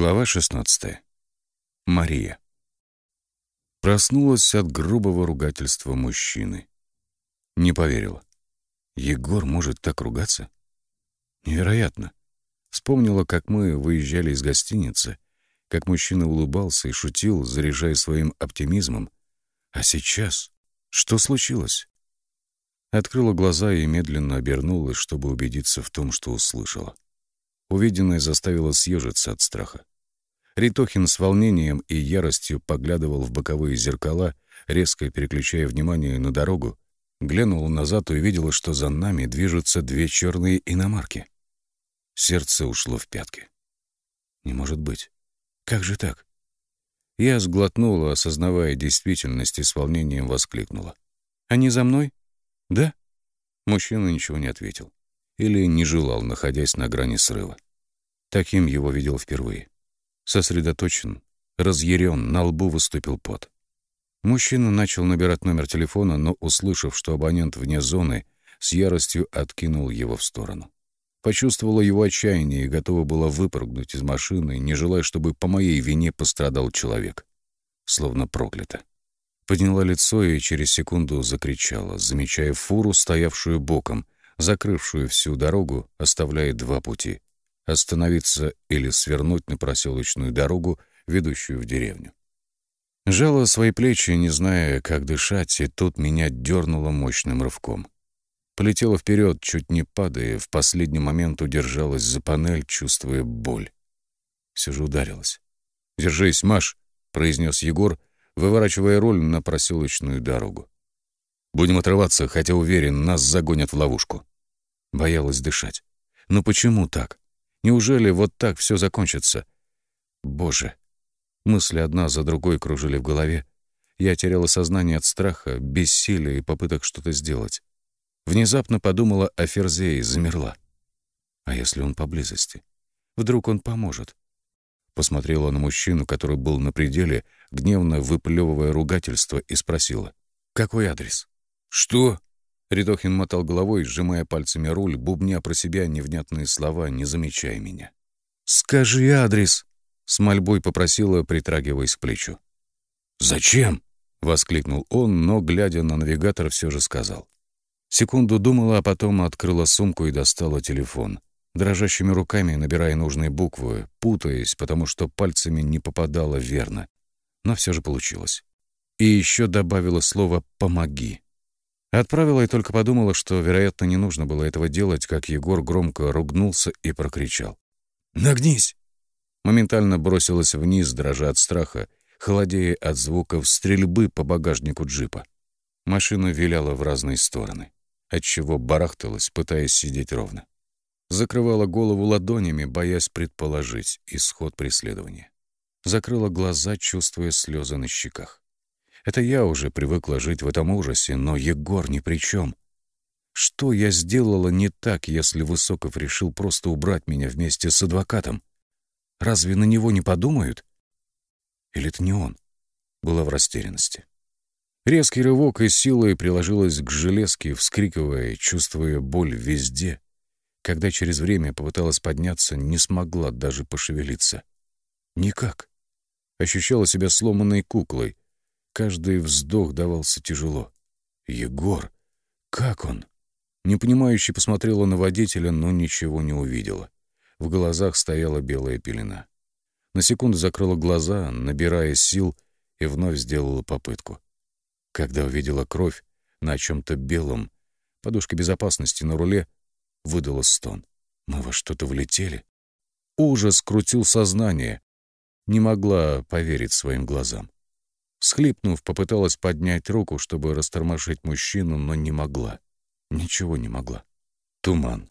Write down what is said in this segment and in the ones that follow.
Глава 16. Мария. Проснулась от грубого ругательства мужчины. Не поверила. Егор может так ругаться? Невероятно. Вспомнила, как мы выезжали из гостиницы, как мужчина улыбался и шутил, заряжая своим оптимизмом. А сейчас? Что случилось? Открыла глаза и медленно обернулась, чтобы убедиться в том, что услышала. Увиденное заставило съежиться от страха. Ритохин с волнением и яростью поглядывал в боковые зеркала, резко переключая внимание на дорогу, глянул назад и увидел, что за нами движутся две черные иномарки. Сердце ушло в пятки. Не может быть. Как же так? Я сглотнула, осознавая действительность и с волнением воскликнула. «Они за мной?» «Да?» Мужчина ничего не ответил или не желал, находясь на грани срыва. Таким его видел впервые. Сосредоточен, разъярен, на лбу выступил пот. Мужчина начал набирать номер телефона, но, услышав, что абонент вне зоны, с яростью откинул его в сторону. Почувствовала его отчаяние и готова была выпрыгнуть из машины, не желая, чтобы по моей вине пострадал человек. Словно проклято. Подняла лицо и через секунду закричала, замечая фуру, стоявшую боком — закрывшую всю дорогу, оставляя два пути — остановиться или свернуть на проселочную дорогу, ведущую в деревню. Жала свои плечи, не зная, как дышать, и тут меня дернуло мощным рывком. Полетела вперед, чуть не падая, в последний момент удержалась за панель, чувствуя боль. Все же ударилась. «Держись, Маш!» — произнес Егор, выворачивая руль на проселочную дорогу. «Будем отрываться, хотя уверен, нас загонят в ловушку». Боялась дышать. Но почему так? Неужели вот так все закончится? Боже. Мысли одна за другой кружили в голове. Я теряла сознание от страха, бессилия и попыток что-то сделать. Внезапно подумала о Ферзе и замерла. А если он поблизости? Вдруг он поможет? Посмотрела на мужчину, который был на пределе, гневно выплевывая ругательство, и спросила. «Какой адрес?» «Что?» Рядохин мотал головой, сжимая пальцами руль, бубня про себя невнятные слова, не замечая меня. «Скажи адрес!» — с мольбой попросила, притрагиваясь к плечу. «Зачем?» — воскликнул он, но, глядя на навигатор, все же сказал. Секунду думала, а потом открыла сумку и достала телефон. Дрожащими руками набирая нужные буквы, путаясь, потому что пальцами не попадала верно. Но все же получилось. И еще добавила слово «помоги». Отправила и только подумала, что, вероятно, не нужно было этого делать, как Егор громко ругнулся и прокричал. «Нагнись!» Моментально бросилась вниз, дрожа от страха, холодея от звуков стрельбы по багажнику джипа. Машина виляла в разные стороны, отчего барахталась, пытаясь сидеть ровно. Закрывала голову ладонями, боясь предположить исход преследования. Закрыла глаза, чувствуя слезы на щеках. Это я уже привыкла жить в этом ужасе, но Егор ни при чем. Что я сделала не так, если Высоков решил просто убрать меня вместе с адвокатом? Разве на него не подумают? Или это не он? Была в растерянности. Резкий рывок и силой приложилась к железке, вскрикивая, чувствуя боль везде. Когда через время попыталась подняться, не смогла даже пошевелиться. Никак. Ощущала себя сломанной куклой, Каждый вздох давался тяжело. «Егор! Как он?» Непонимающе посмотрела на водителя, но ничего не увидела. В глазах стояла белая пелена. На секунду закрыла глаза, набирая сил, и вновь сделала попытку. Когда увидела кровь на чем-то белом, подушка безопасности на руле, выдала стон. Мы во что-то влетели. Ужас крутил сознание. Не могла поверить своим глазам. Схлипнув, попыталась поднять руку, чтобы растормошить мужчину, но не могла. Ничего не могла. Туман.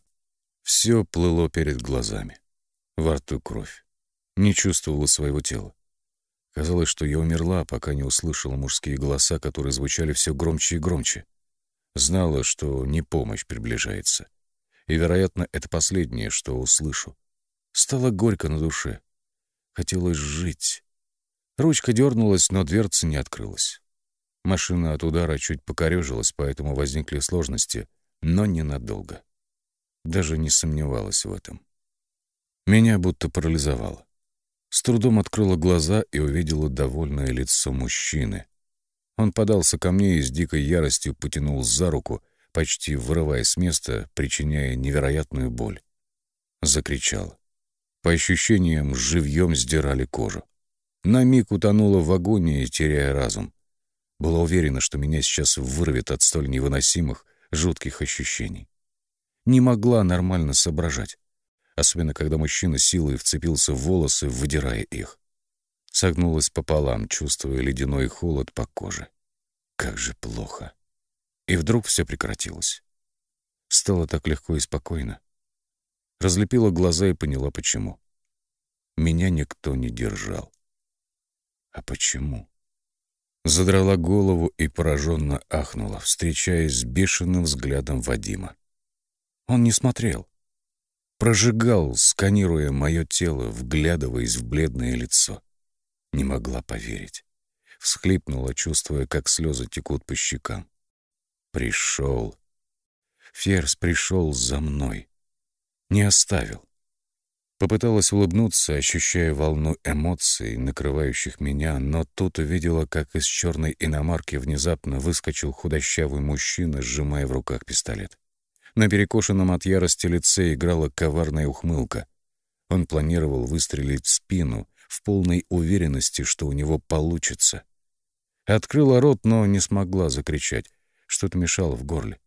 Все плыло перед глазами. Во рту кровь. Не чувствовала своего тела. Казалось, что я умерла, пока не услышала мужские голоса, которые звучали все громче и громче. Знала, что не помощь приближается. И, вероятно, это последнее, что услышу. Стало горько на душе. Хотелось жить. Ручка дернулась, но дверца не открылась. Машина от удара чуть покорежилась, поэтому возникли сложности, но ненадолго. Даже не сомневалась в этом. Меня будто парализовало. С трудом открыла глаза и увидела довольное лицо мужчины. Он подался ко мне и с дикой яростью потянул за руку, почти вырывая с места, причиняя невероятную боль. Закричал. По ощущениям, живьем сдирали кожу. На миг утонула в агонии, теряя разум. Была уверена, что меня сейчас вырвет от столь невыносимых, жутких ощущений. Не могла нормально соображать, особенно когда мужчина силой вцепился в волосы, выдирая их. Согнулась пополам, чувствуя ледяной холод по коже. Как же плохо. И вдруг все прекратилось. Стало так легко и спокойно. Разлепила глаза и поняла, почему. Меня никто не держал. А почему? Задрала голову и пораженно ахнула, встречаясь с бешеным взглядом Вадима. Он не смотрел. Прожигал, сканируя мое тело, вглядываясь в бледное лицо. Не могла поверить. Всхлипнула, чувствуя, как слезы текут по щекам. Пришел. Ферс пришел за мной. Не оставил. Попыталась улыбнуться, ощущая волну эмоций, накрывающих меня, но тут увидела, как из черной иномарки внезапно выскочил худощавый мужчина, сжимая в руках пистолет. На перекошенном от ярости лице играла коварная ухмылка. Он планировал выстрелить в спину в полной уверенности, что у него получится. Открыла рот, но не смогла закричать. Что-то мешало в горле.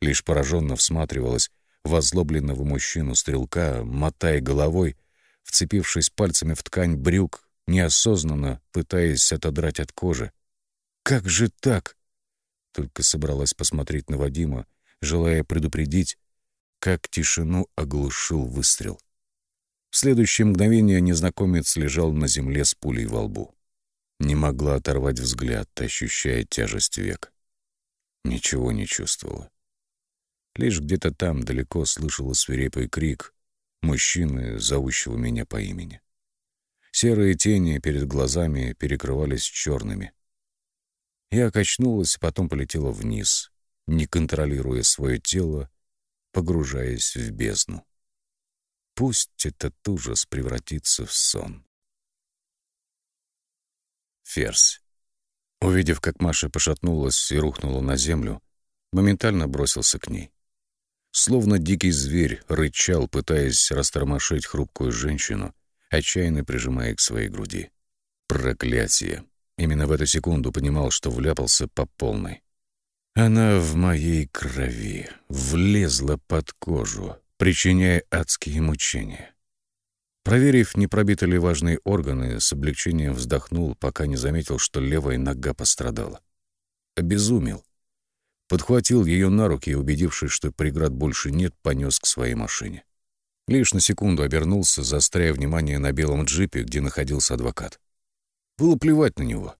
Лишь пораженно всматривалась возлобленного мужчину-стрелка, мотая головой, вцепившись пальцами в ткань брюк, неосознанно пытаясь отодрать от кожи. «Как же так?» Только собралась посмотреть на Вадима, желая предупредить, как тишину оглушил выстрел. В следующее мгновение незнакомец лежал на земле с пулей во лбу. Не могла оторвать взгляд, ощущая тяжесть век. Ничего не чувствовала. Лишь где-то там далеко слышала свирепый крик мужчины, зовущего меня по имени. Серые тени перед глазами перекрывались черными. Я качнулась, потом полетела вниз, не контролируя свое тело, погружаясь в бездну. Пусть этот ужас превратится в сон. Ферзь. Увидев, как Маша пошатнулась и рухнула на землю, моментально бросился к ней. Словно дикий зверь рычал, пытаясь растормошить хрупкую женщину, отчаянно прижимая к своей груди. Проклятие! Именно в эту секунду понимал, что вляпался по полной. Она в моей крови влезла под кожу, причиняя адские мучения. Проверив, не пробиты ли важные органы, с облегчением вздохнул, пока не заметил, что левая нога пострадала. Обезумел подхватил ее на руки и, убедившись, что преград больше нет, понес к своей машине. Лишь на секунду обернулся, заостряя внимание на белом джипе, где находился адвокат. Было плевать на него.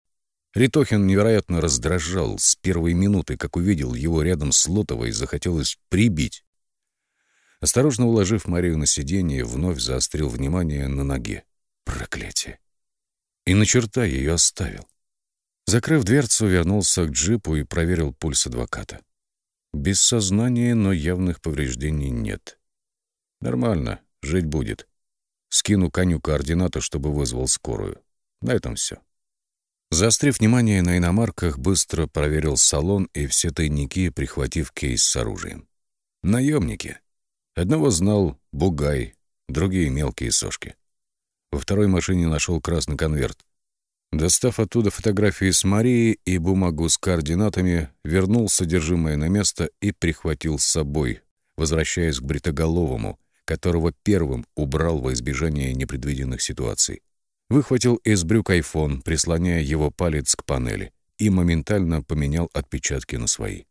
Ритохин невероятно раздражал с первой минуты, как увидел его рядом с Лотовой, захотелось прибить. Осторожно уложив Марию на сиденье, вновь заострил внимание на ноге. Проклятие! И на черта ее оставил. Закрыв дверцу, вернулся к джипу и проверил пульс адвоката. Без сознания, но явных повреждений нет. Нормально, жить будет. Скину коню координаты, чтобы вызвал скорую. На этом все. Заострив внимание на иномарках, быстро проверил салон и все тайники, прихватив кейс с оружием. Наемники. Одного знал Бугай, другие мелкие сошки. Во второй машине нашел красный конверт. Достав оттуда фотографии с Марией и бумагу с координатами, вернул содержимое на место и прихватил с собой, возвращаясь к Бритоголовому, которого первым убрал во избежание непредвиденных ситуаций. Выхватил из брюк айфон, прислоняя его палец к панели, и моментально поменял отпечатки на свои.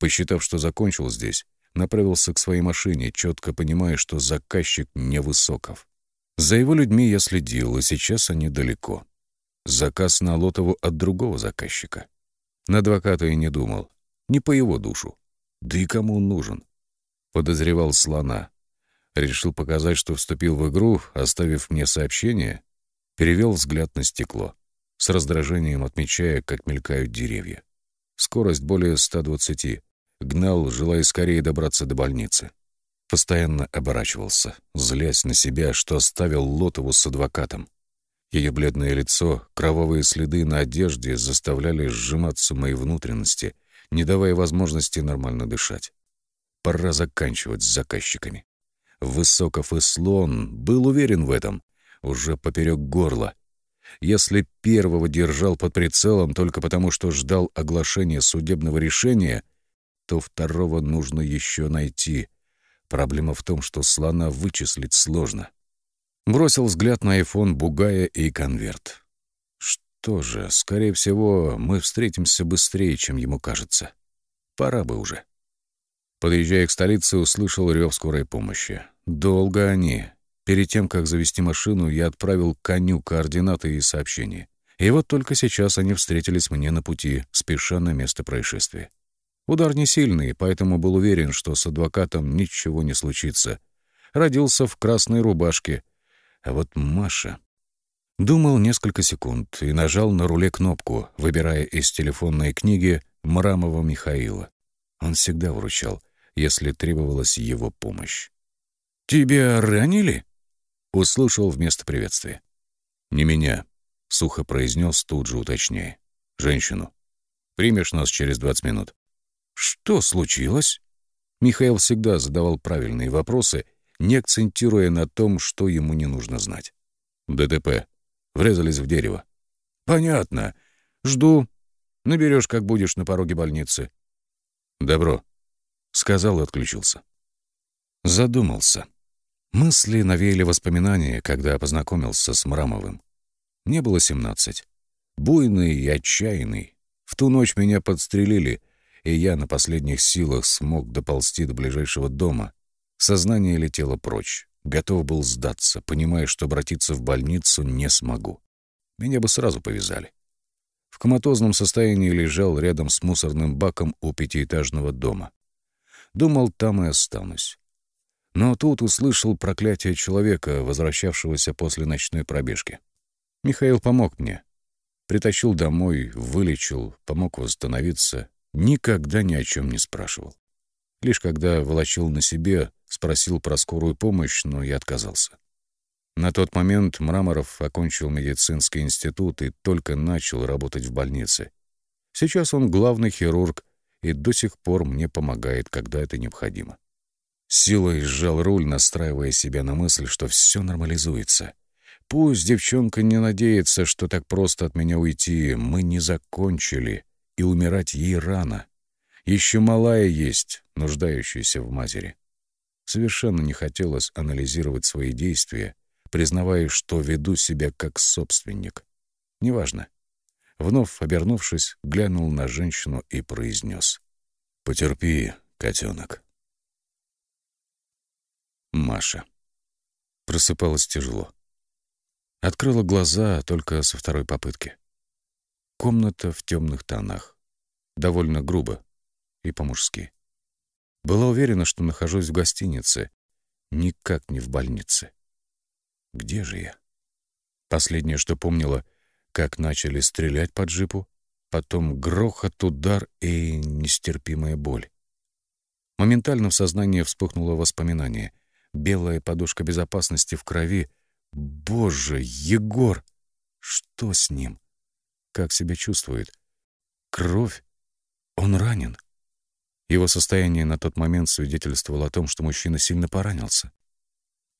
Посчитав, что закончил здесь, направился к своей машине, четко понимая, что заказчик невысоков. За его людьми я следил, и сейчас они далеко. Заказ на Лотову от другого заказчика. На адвоката и не думал. Не по его душу. Да и кому он нужен? Подозревал слона. Решил показать, что вступил в игру, оставив мне сообщение. Перевел взгляд на стекло, с раздражением отмечая, как мелькают деревья. Скорость более 120. Гнал, желая скорее добраться до больницы. Постоянно оборачивался, злясь на себя, что оставил Лотову с адвокатом. Ее бледное лицо, кровавые следы на одежде заставляли сжиматься мои внутренности, не давая возможности нормально дышать. Пора заканчивать с заказчиками. Высоков и Слон был уверен в этом, уже поперек горла. Если первого держал под прицелом только потому, что ждал оглашения судебного решения, то второго нужно еще найти. Проблема в том, что слона вычислить сложно. Бросил взгляд на айфон Бугая и конверт. Что же, скорее всего, мы встретимся быстрее, чем ему кажется. Пора бы уже. Подъезжая к столице, услышал рев скорой помощи. Долго они. Перед тем, как завести машину, я отправил коню координаты и сообщения. И вот только сейчас они встретились мне на пути, спеша на место происшествия. Удар не сильный, поэтому был уверен, что с адвокатом ничего не случится. Родился в красной рубашке. А вот Маша... Думал несколько секунд и нажал на руле кнопку, выбирая из телефонной книги Мрамова Михаила. Он всегда выручал, если требовалась его помощь. «Тебя ранили?» — услышал вместо приветствия. «Не меня», — сухо произнес, тут же уточняя. «Женщину. Примешь нас через двадцать минут». «Что случилось?» Михаил всегда задавал правильные вопросы, не акцентируя на том, что ему не нужно знать. «ДТП. Врезались в дерево». «Понятно. Жду. Наберешь, как будешь на пороге больницы». «Добро», — сказал и отключился. Задумался. Мысли навеяли воспоминания, когда познакомился с Мрамовым. Мне было семнадцать. Буйный и отчаянный. В ту ночь меня подстрелили — и я на последних силах смог доползти до ближайшего дома. Сознание летело прочь. Готов был сдаться, понимая, что обратиться в больницу не смогу. Меня бы сразу повязали. В коматозном состоянии лежал рядом с мусорным баком у пятиэтажного дома. Думал, там и останусь. Но тут услышал проклятие человека, возвращавшегося после ночной пробежки. Михаил помог мне. Притащил домой, вылечил, помог восстановиться Никогда ни о чем не спрашивал. Лишь когда волочил на себе, спросил про скорую помощь, но я отказался. На тот момент Мраморов окончил медицинский институт и только начал работать в больнице. Сейчас он главный хирург и до сих пор мне помогает, когда это необходимо. Силой сжал руль, настраивая себя на мысль, что все нормализуется. Пусть девчонка не надеется, что так просто от меня уйти, мы не закончили и умирать ей рано. Еще малая есть, нуждающаяся в матери. Совершенно не хотелось анализировать свои действия, признавая, что веду себя как собственник. Неважно. Вновь обернувшись, глянул на женщину и произнес. «Потерпи, котенок». Маша. Просыпалась тяжело. Открыла глаза только со второй попытки. Комната в темных тонах. Довольно грубо и по-мужски. Была уверена, что нахожусь в гостинице, никак не в больнице. Где же я? Последнее, что помнила, как начали стрелять по джипу, потом грохот, удар и нестерпимая боль. Моментально в сознании вспыхнуло воспоминание. Белая подушка безопасности в крови. Боже, Егор! Что с ним? как себя чувствует. Кровь. Он ранен. Его состояние на тот момент свидетельствовало о том, что мужчина сильно поранился.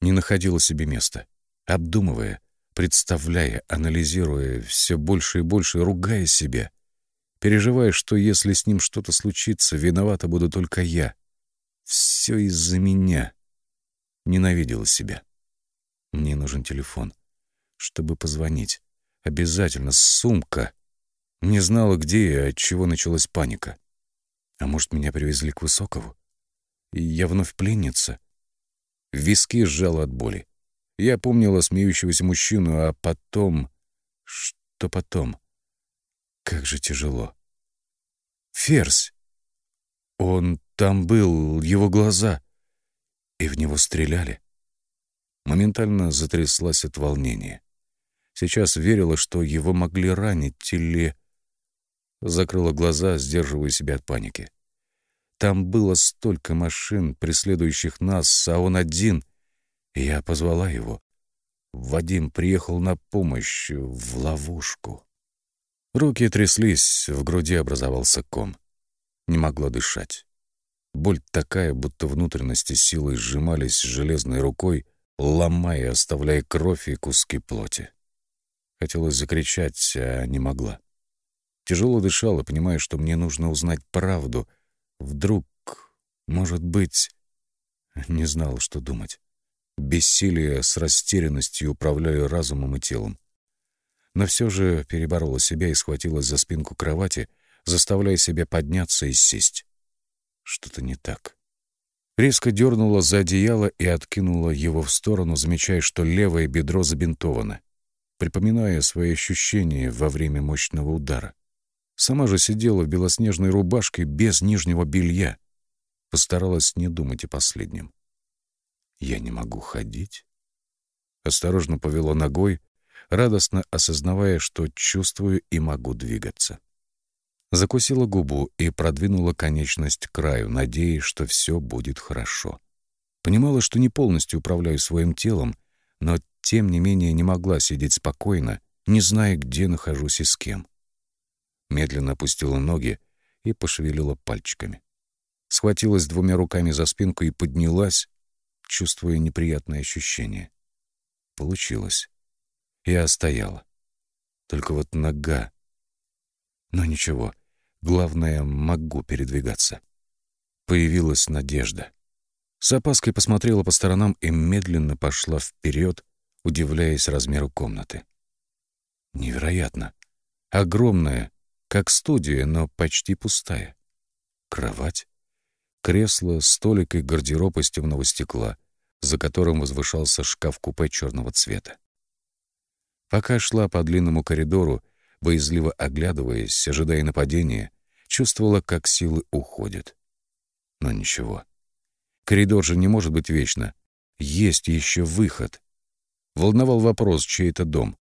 Не находила себе места, обдумывая, представляя, анализируя, все больше и больше ругая себя, переживая, что если с ним что-то случится, виновата буду только я. Все из-за меня. Ненавидела себя. Мне нужен телефон, чтобы позвонить. Обязательно сумка. Не знала, где и от чего началась паника. А может, меня привезли к Высокову? Я вновь пленница? Виски сжало от боли. Я помнила смеющегося мужчину, а потом... Что потом? Как же тяжело. Ферзь! Он там был, его глаза. И в него стреляли. Моментально затряслась от волнения. Сейчас верила, что его могли ранить или... Закрыла глаза, сдерживая себя от паники. Там было столько машин, преследующих нас, а он один. Я позвала его. Вадим приехал на помощь в ловушку. Руки тряслись, в груди образовался ком. Не могла дышать. Боль такая, будто внутренности силой сжимались железной рукой, ломая, оставляя кровь и куски плоти. Хотелось закричать, а не могла. Тяжело дышала, понимая, что мне нужно узнать правду. Вдруг, может быть... Не знала, что думать. Бессилие с растерянностью управляли разумом и телом. Но все же переборола себя и схватилась за спинку кровати, заставляя себя подняться и сесть. Что-то не так. Резко дернула за одеяло и откинула его в сторону, замечая, что левое бедро забинтовано, припоминая свои ощущения во время мощного удара. Сама же сидела в белоснежной рубашке без нижнего белья. Постаралась не думать о последнем. Я не могу ходить. Осторожно повела ногой, радостно осознавая, что чувствую и могу двигаться. Закусила губу и продвинула конечность к краю, надеясь, что все будет хорошо. Понимала, что не полностью управляю своим телом, но тем не менее не могла сидеть спокойно, не зная, где нахожусь и с кем. Медленно опустила ноги и пошевелила пальчиками. Схватилась двумя руками за спинку и поднялась, чувствуя неприятное ощущение. Получилось. Я стояла. Только вот нога. Но ничего, главное, могу передвигаться. Появилась надежда. С опаской посмотрела по сторонам и медленно пошла вперед, удивляясь размеру комнаты. Невероятно. Огромная, как студия, но почти пустая. Кровать, кресло, столик и гардероб из темного стекла, за которым возвышался шкаф-купе черного цвета. Пока шла по длинному коридору, боязливо оглядываясь, ожидая нападения, чувствовала, как силы уходят. Но ничего. Коридор же не может быть вечно. Есть еще выход. Волновал вопрос, чей это дом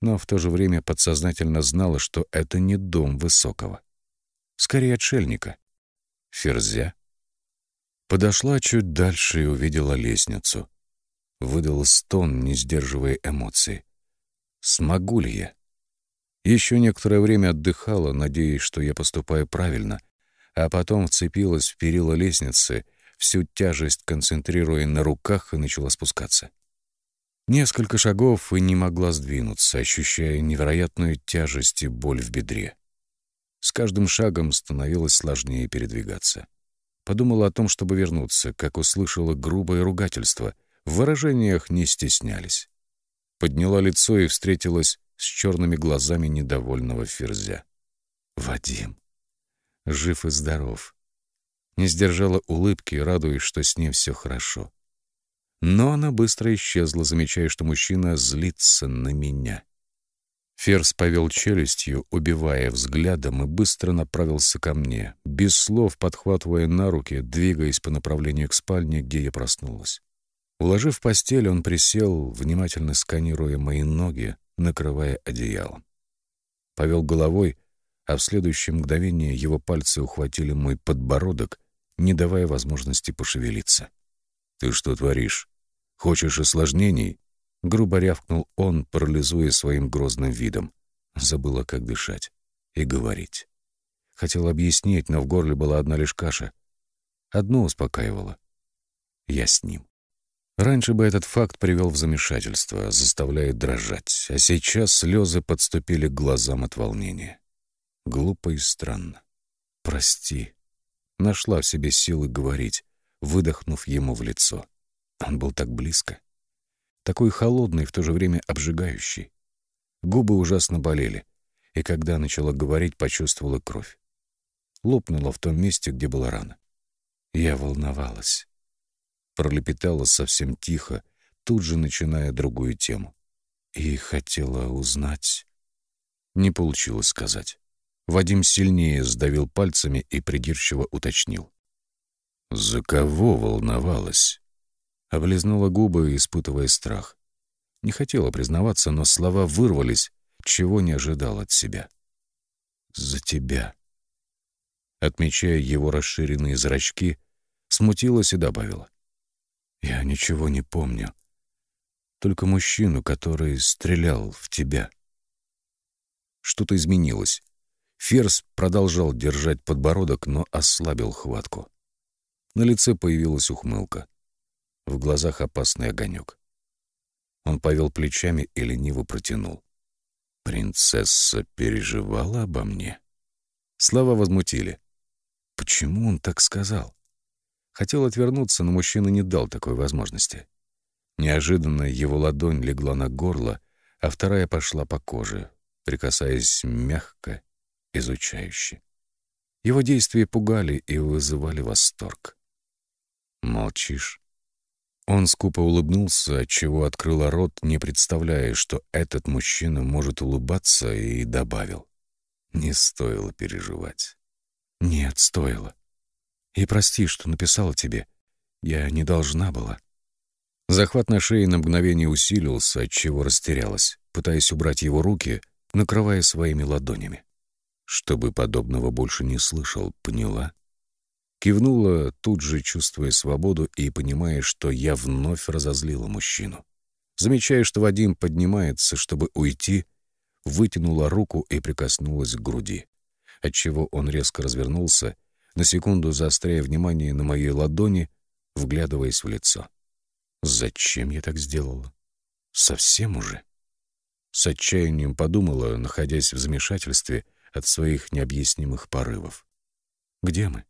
но в то же время подсознательно знала, что это не дом Высокого. Скорее, отшельника. Ферзя. Подошла чуть дальше и увидела лестницу. Выдала стон, не сдерживая эмоций. Смогу ли я? Еще некоторое время отдыхала, надеясь, что я поступаю правильно, а потом вцепилась в перила лестницы, всю тяжесть концентрируя на руках и начала спускаться. Несколько шагов и не могла сдвинуться, ощущая невероятную тяжесть и боль в бедре. С каждым шагом становилось сложнее передвигаться. Подумала о том, чтобы вернуться, как услышала грубое ругательство. В выражениях не стеснялись. Подняла лицо и встретилась с черными глазами недовольного ферзя. «Вадим, жив и здоров». Не сдержала улыбки, радуясь, что с ним все хорошо. Но она быстро исчезла, замечая, что мужчина злится на меня. Ферс повел челюстью, убивая взглядом, и быстро направился ко мне, без слов подхватывая на руки, двигаясь по направлению к спальне, где я проснулась. Уложив постель, он присел, внимательно сканируя мои ноги, накрывая одеялом. Повел головой, а в следующее мгновение его пальцы ухватили мой подбородок, не давая возможности пошевелиться. «Ты что творишь? Хочешь осложнений?» Грубо рявкнул он, парализуя своим грозным видом. Забыла, как дышать и говорить. Хотел объяснить, но в горле была одна лишь каша. Одно успокаивало. Я с ним. Раньше бы этот факт привел в замешательство, заставляя дрожать, а сейчас слезы подступили к глазам от волнения. Глупо и странно. «Прости». Нашла в себе силы говорить выдохнув ему в лицо. Он был так близко. Такой холодный, в то же время обжигающий. Губы ужасно болели, и когда начала говорить, почувствовала кровь. Лопнула в том месте, где была рана. Я волновалась. Пролепетала совсем тихо, тут же начиная другую тему. И хотела узнать... Не получилось сказать. Вадим сильнее сдавил пальцами и придирчиво уточнил. За кого волновалась? Облизнула губы, испытывая страх. Не хотела признаваться, но слова вырвались, чего не ожидал от себя. «За тебя». Отмечая его расширенные зрачки, смутилась и добавила. «Я ничего не помню. Только мужчину, который стрелял в тебя. Что-то изменилось. Ферзь продолжал держать подбородок, но ослабил хватку. На лице появилась ухмылка. В глазах опасный огонек. Он повел плечами и лениво протянул. «Принцесса переживала обо мне?» Слова возмутили. Почему он так сказал? Хотел отвернуться, но мужчина не дал такой возможности. Неожиданно его ладонь легла на горло, а вторая пошла по коже, прикасаясь мягко, изучающе. Его действия пугали и вызывали восторг. «Молчишь?» Он скупо улыбнулся, отчего открыла рот, не представляя, что этот мужчина может улыбаться, и добавил. «Не стоило переживать». «Нет, стоило. И прости, что написала тебе. Я не должна была». Захват на шее на мгновение усилился, отчего растерялась, пытаясь убрать его руки, накрывая своими ладонями. Чтобы подобного больше не слышал, поняла? Кивнула, тут же чувствуя свободу и понимая, что я вновь разозлила мужчину. Замечая, что Вадим поднимается, чтобы уйти, вытянула руку и прикоснулась к груди, отчего он резко развернулся, на секунду заостряя внимание на моей ладони, вглядываясь в лицо. Зачем я так сделала? Совсем уже? С отчаянием подумала, находясь в замешательстве от своих необъяснимых порывов. «Где мы?»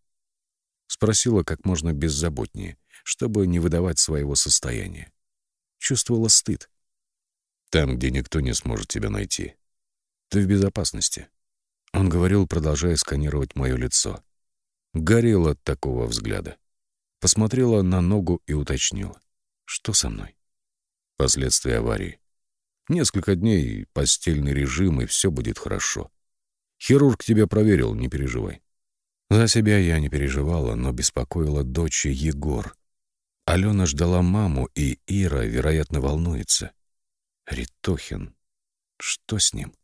Спросила как можно беззаботнее, чтобы не выдавать своего состояния. Чувствовала стыд. «Там, где никто не сможет тебя найти. Ты в безопасности». Он говорил, продолжая сканировать мое лицо. Горел от такого взгляда. Посмотрела на ногу и уточнила. Что со мной? Последствия аварии. Несколько дней, постельный режим, и все будет хорошо. Хирург тебя проверил, не переживай. За себя я не переживала, но беспокоила дочь Егор. Алена ждала маму, и Ира, вероятно, волнуется. Ритохин. Что с ним?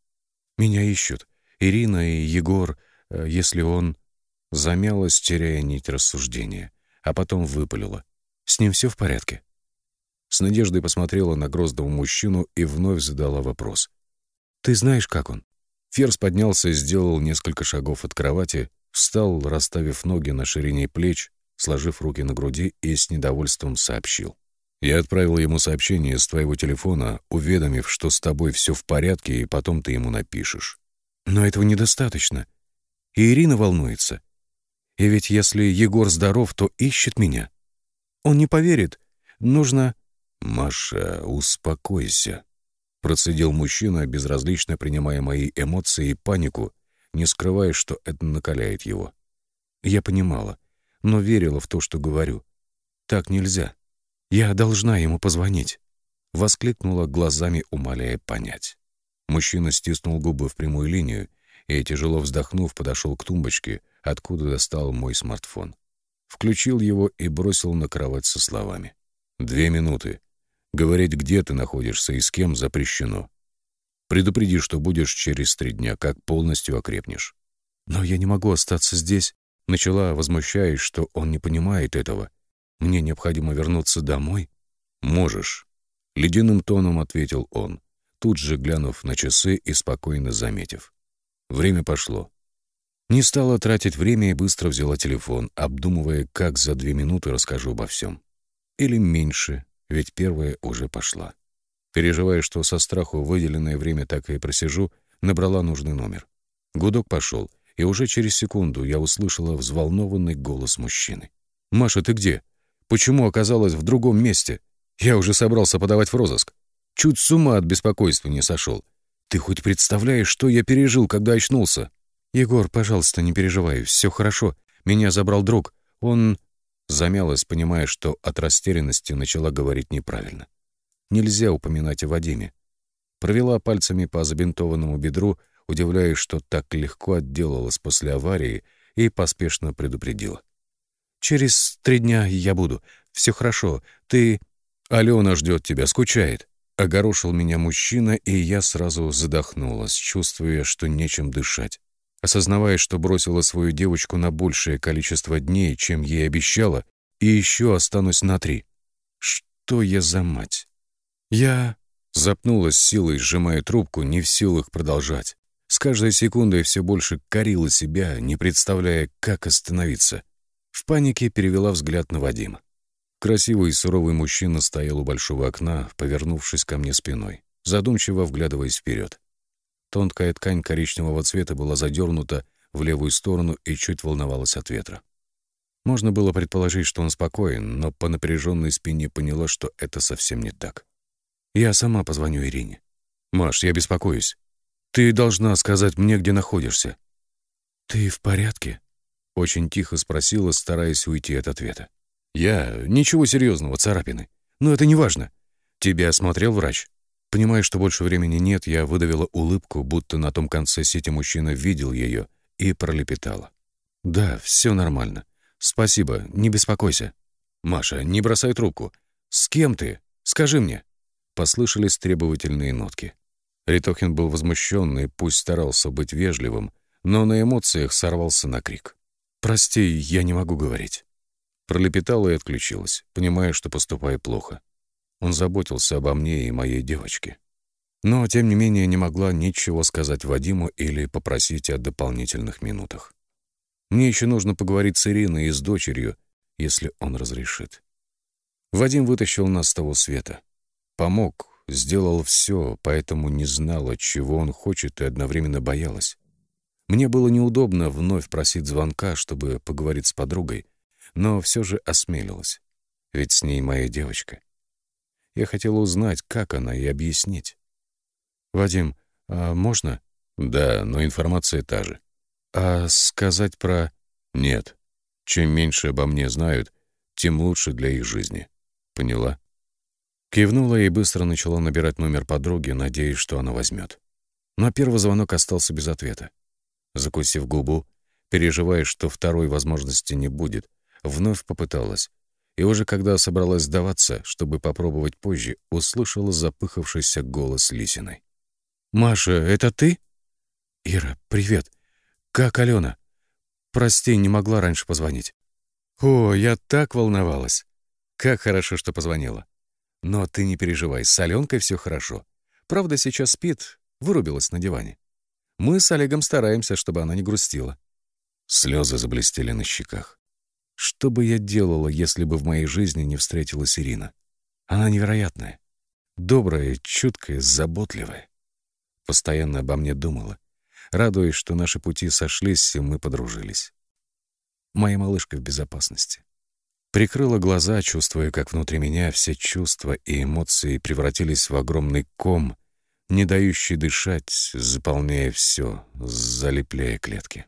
Меня ищут. Ирина и Егор, э, если он... Замялась, теряя нить рассуждения, а потом выпалила. С ним все в порядке? С надеждой посмотрела на гроздого мужчину и вновь задала вопрос. «Ты знаешь, как он?» Ферс поднялся и сделал несколько шагов от кровати, встал, расставив ноги на ширине плеч, сложив руки на груди и с недовольством сообщил. «Я отправил ему сообщение с твоего телефона, уведомив, что с тобой все в порядке, и потом ты ему напишешь». «Но этого недостаточно. И Ирина волнуется. И ведь если Егор здоров, то ищет меня. Он не поверит. Нужно...» «Маша, успокойся», — процедил мужчина, безразлично принимая мои эмоции и панику, не скрывая, что это накаляет его. Я понимала, но верила в то, что говорю. «Так нельзя. Я должна ему позвонить», — воскликнула глазами, умоляя понять. Мужчина стиснул губы в прямую линию и, тяжело вздохнув, подошел к тумбочке, откуда достал мой смартфон. Включил его и бросил на кровать со словами. «Две минуты. Говорить, где ты находишься и с кем, запрещено. Предупреди, что будешь через три дня, как полностью окрепнешь. Но я не могу остаться здесь. Начала, возмущаясь, что он не понимает этого. Мне необходимо вернуться домой. Можешь. Ледяным тоном ответил он, тут же глянув на часы и спокойно заметив. Время пошло. Не стала тратить время и быстро взяла телефон, обдумывая, как за две минуты расскажу обо всем. Или меньше, ведь первая уже пошла. Переживая, что со страху выделенное время так и просижу, набрала нужный номер. Гудок пошел, и уже через секунду я услышала взволнованный голос мужчины. «Маша, ты где? Почему оказалась в другом месте? Я уже собрался подавать в розыск. Чуть с ума от беспокойства не сошел. Ты хоть представляешь, что я пережил, когда очнулся?» «Егор, пожалуйста, не переживай, все хорошо. Меня забрал друг. Он Замялась, понимая, что от растерянности начала говорить неправильно. Нельзя упоминать о Вадиме. Провела пальцами по забинтованному бедру, удивляясь, что так легко отделалась после аварии, и поспешно предупредила. «Через три дня я буду. Все хорошо. Ты...» «Алена ждет тебя, скучает». Огорошил меня мужчина, и я сразу задохнулась, чувствуя, что нечем дышать осознавая, что бросила свою девочку на большее количество дней, чем ей обещала, и еще останусь на три. Что я за мать? Я запнулась силой, сжимая трубку, не в силах продолжать. С каждой секундой все больше корила себя, не представляя, как остановиться. В панике перевела взгляд на Вадима. Красивый и суровый мужчина стоял у большого окна, повернувшись ко мне спиной, задумчиво вглядываясь вперед. Тонкая ткань коричневого цвета была задернута в левую сторону и чуть волновалась от ветра. Можно было предположить, что он спокоен, но по напряженной спине поняла, что это совсем не так. «Я сама позвоню Ирине». «Маш, я беспокоюсь. Ты должна сказать мне, где находишься». «Ты в порядке?» — очень тихо спросила, стараясь уйти от ответа. «Я... Ничего серьезного, царапины. Но это не важно. Тебя осмотрел врач?» Понимая, что больше времени нет, я выдавила улыбку, будто на том конце сети мужчина видел ее, и пролепетала. «Да, все нормально. «Спасибо, не беспокойся». «Маша, не бросай трубку. С кем ты? Скажи мне». Послышались требовательные нотки. Ритохин был возмущен и пусть старался быть вежливым, но на эмоциях сорвался на крик. «Прости, я не могу говорить». Пролепетала и отключилась, понимая, что поступаю плохо. Он заботился обо мне и моей девочке. Но, тем не менее, не могла ничего сказать Вадиму или попросить о дополнительных минутах. Мне еще нужно поговорить с Ириной и с дочерью, если он разрешит. Вадим вытащил нас с того света. Помог, сделал все, поэтому не знала, чего он хочет и одновременно боялась. Мне было неудобно вновь просить звонка, чтобы поговорить с подругой, но все же осмелилась. Ведь с ней моя девочка. Я хотела узнать, как она, и объяснить. «Вадим, а можно?» «Да, но информация та же. А сказать про... Нет. Чем меньше обо мне знают, тем лучше для их жизни. Поняла? Кивнула и быстро начала набирать номер подруги, надеясь, что она возьмет. Но первый звонок остался без ответа. Закусив губу, переживая, что второй возможности не будет, вновь попыталась. И уже когда собралась сдаваться, чтобы попробовать позже, услышала запыхавшийся голос Лисиной. «Маша, это ты?» «Ира, привет. «Как Алена?» «Прости, не могла раньше позвонить». «О, я так волновалась. Как хорошо, что позвонила. Но ты не переживай, с Аленкой все хорошо. Правда, сейчас спит, вырубилась на диване. Мы с Олегом стараемся, чтобы она не грустила». Слезы заблестели на щеках. Что бы я делала, если бы в моей жизни не встретилась Ирина? Она невероятная. Добрая, чуткая, заботливая. Постоянно обо мне думала радуясь, что наши пути сошлись, и мы подружились. Моя малышка в безопасности. Прикрыла глаза, чувствуя, как внутри меня все чувства и эмоции превратились в огромный ком, не дающий дышать, заполняя все, залепляя клетки.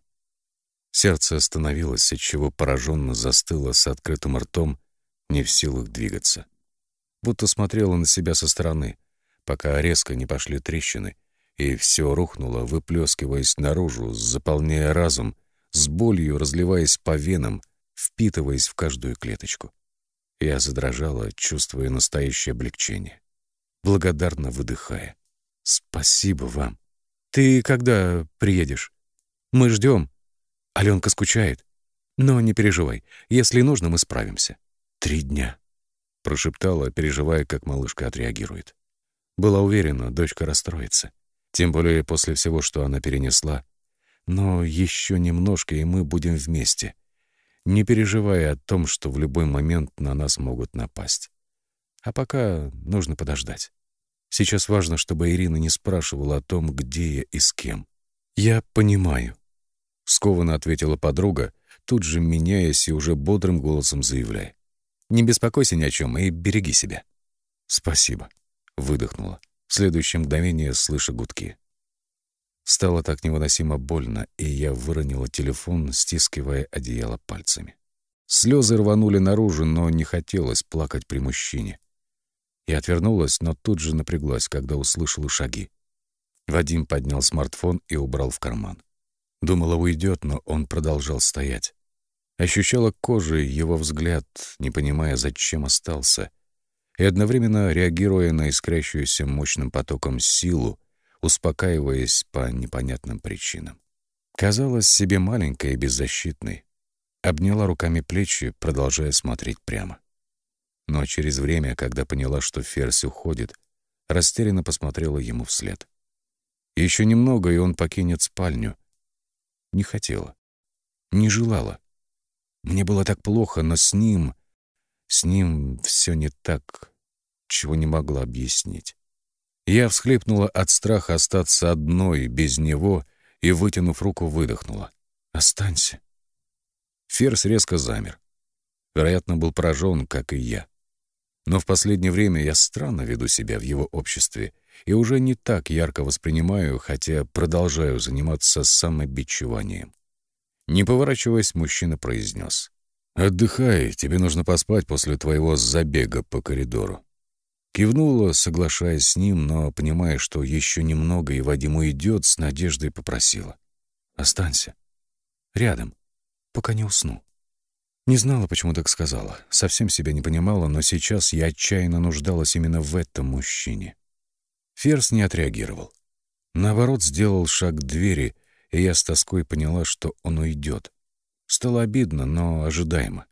Сердце остановилось, отчего пораженно застыло с открытым ртом, не в силах двигаться. Будто смотрела на себя со стороны, пока резко не пошли трещины, и все рухнуло, выплескиваясь наружу, заполняя разум, с болью разливаясь по венам, впитываясь в каждую клеточку. Я задрожала, чувствуя настоящее облегчение, благодарно выдыхая. «Спасибо вам. Ты когда приедешь? Мы ждем. Аленка скучает. Но не переживай, если нужно, мы справимся. Три дня», — прошептала, переживая, как малышка отреагирует. Была уверена, дочка расстроится. Тем более после всего, что она перенесла. Но еще немножко, и мы будем вместе, не переживая о том, что в любой момент на нас могут напасть. А пока нужно подождать. Сейчас важно, чтобы Ирина не спрашивала о том, где я и с кем. «Я понимаю», — скованно ответила подруга, тут же меняясь и уже бодрым голосом заявляя. «Не беспокойся ни о чем и береги себя». «Спасибо», — выдохнула в следующее мгновение слыша гудки. Стало так невыносимо больно, и я выронила телефон, стискивая одеяло пальцами. Слезы рванули наружу, но не хотелось плакать при мужчине. Я отвернулась, но тут же напряглась, когда услышала шаги. Вадим поднял смартфон и убрал в карман. Думала, уйдет, но он продолжал стоять. Ощущала кожей его взгляд, не понимая, зачем остался — и одновременно реагируя на искрящуюся мощным потоком силу, успокаиваясь по непонятным причинам. Казалась себе маленькой и беззащитной. Обняла руками плечи, продолжая смотреть прямо. Но через время, когда поняла, что Ферзь уходит, растерянно посмотрела ему вслед. Еще немного, и он покинет спальню. Не хотела. Не желала. Мне было так плохо, но с ним... С ним все не так, чего не могла объяснить. Я всхлипнула от страха остаться одной, без него, и, вытянув руку, выдохнула. «Останься». Ферс резко замер. Вероятно, был поражен, как и я. Но в последнее время я странно веду себя в его обществе и уже не так ярко воспринимаю, хотя продолжаю заниматься самобичеванием. Не поворачиваясь, мужчина произнес. «Отдыхай, тебе нужно поспать после твоего забега по коридору». Кивнула, соглашаясь с ним, но, понимая, что еще немного и Вадим уйдет, с надеждой попросила. «Останься. Рядом, пока не усну». Не знала, почему так сказала. Совсем себя не понимала, но сейчас я отчаянно нуждалась именно в этом мужчине. Ферс не отреагировал. Наоборот, сделал шаг к двери, и я с тоской поняла, что он уйдет. Стало обидно, но ожидаемо.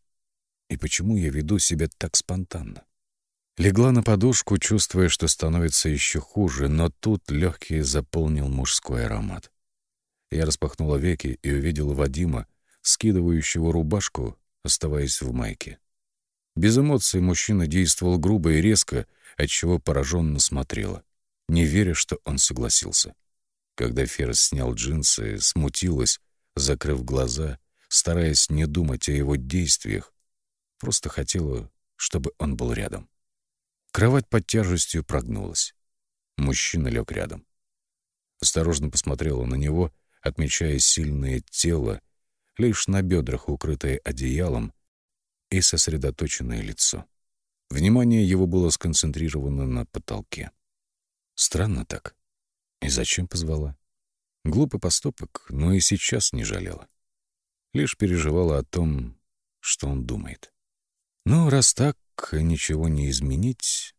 И почему я веду себя так спонтанно? Легла на подушку, чувствуя, что становится еще хуже, но тут легкий заполнил мужской аромат. Я распахнула веки и увидела Вадима, скидывающего рубашку оставаясь в майке. Без эмоций мужчина действовал грубо и резко, отчего пораженно смотрела, не веря, что он согласился. Когда Ферс снял джинсы, смутилась, закрыв глаза, стараясь не думать о его действиях, просто хотела, чтобы он был рядом. Кровать под тяжестью прогнулась. Мужчина лег рядом. Осторожно посмотрела на него, отмечая сильное тело лишь на бедрах, укрытое одеялом, и сосредоточенное лицо. Внимание его было сконцентрировано на потолке. Странно так. И зачем позвала? Глупый поступок, но и сейчас не жалела. Лишь переживала о том, что он думает. Но раз так, ничего не изменить,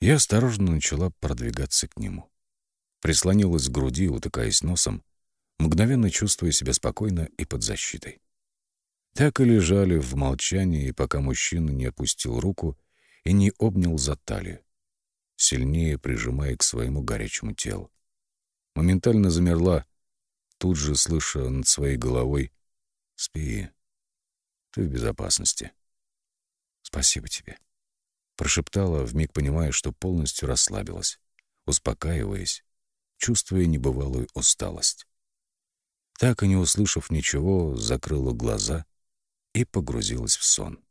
я осторожно начала продвигаться к нему. Прислонилась к груди, утыкаясь носом, мгновенно чувствуя себя спокойно и под защитой. Так и лежали в молчании, пока мужчина не опустил руку и не обнял за талию, сильнее прижимая к своему горячему телу. Моментально замерла, тут же слыша над своей головой «Спи, ты в безопасности. Спасибо тебе», прошептала, вмиг понимая, что полностью расслабилась, успокаиваясь, чувствуя небывалую усталость так и не услышав ничего, закрыла глаза и погрузилась в сон.